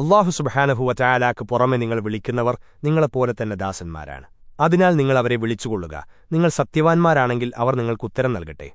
അള്ളാഹു സുബഹാനഹുവ ചായാലാക്ക് പുറമെ നിങ്ങൾ വിളിക്കുന്നവർ നിങ്ങളെപ്പോലെ തന്നെ ദാസന്മാരാണ്. അതിനാൽ നിങ്ങൾ അവരെ വിളിച്ചുകൊള്ളുക. നിങ്ങൾ സത്യവാൻമാരാണെങ്കിൽ അവർ നിങ്ങൾക്കുത്തരം നൽകട്ടെ.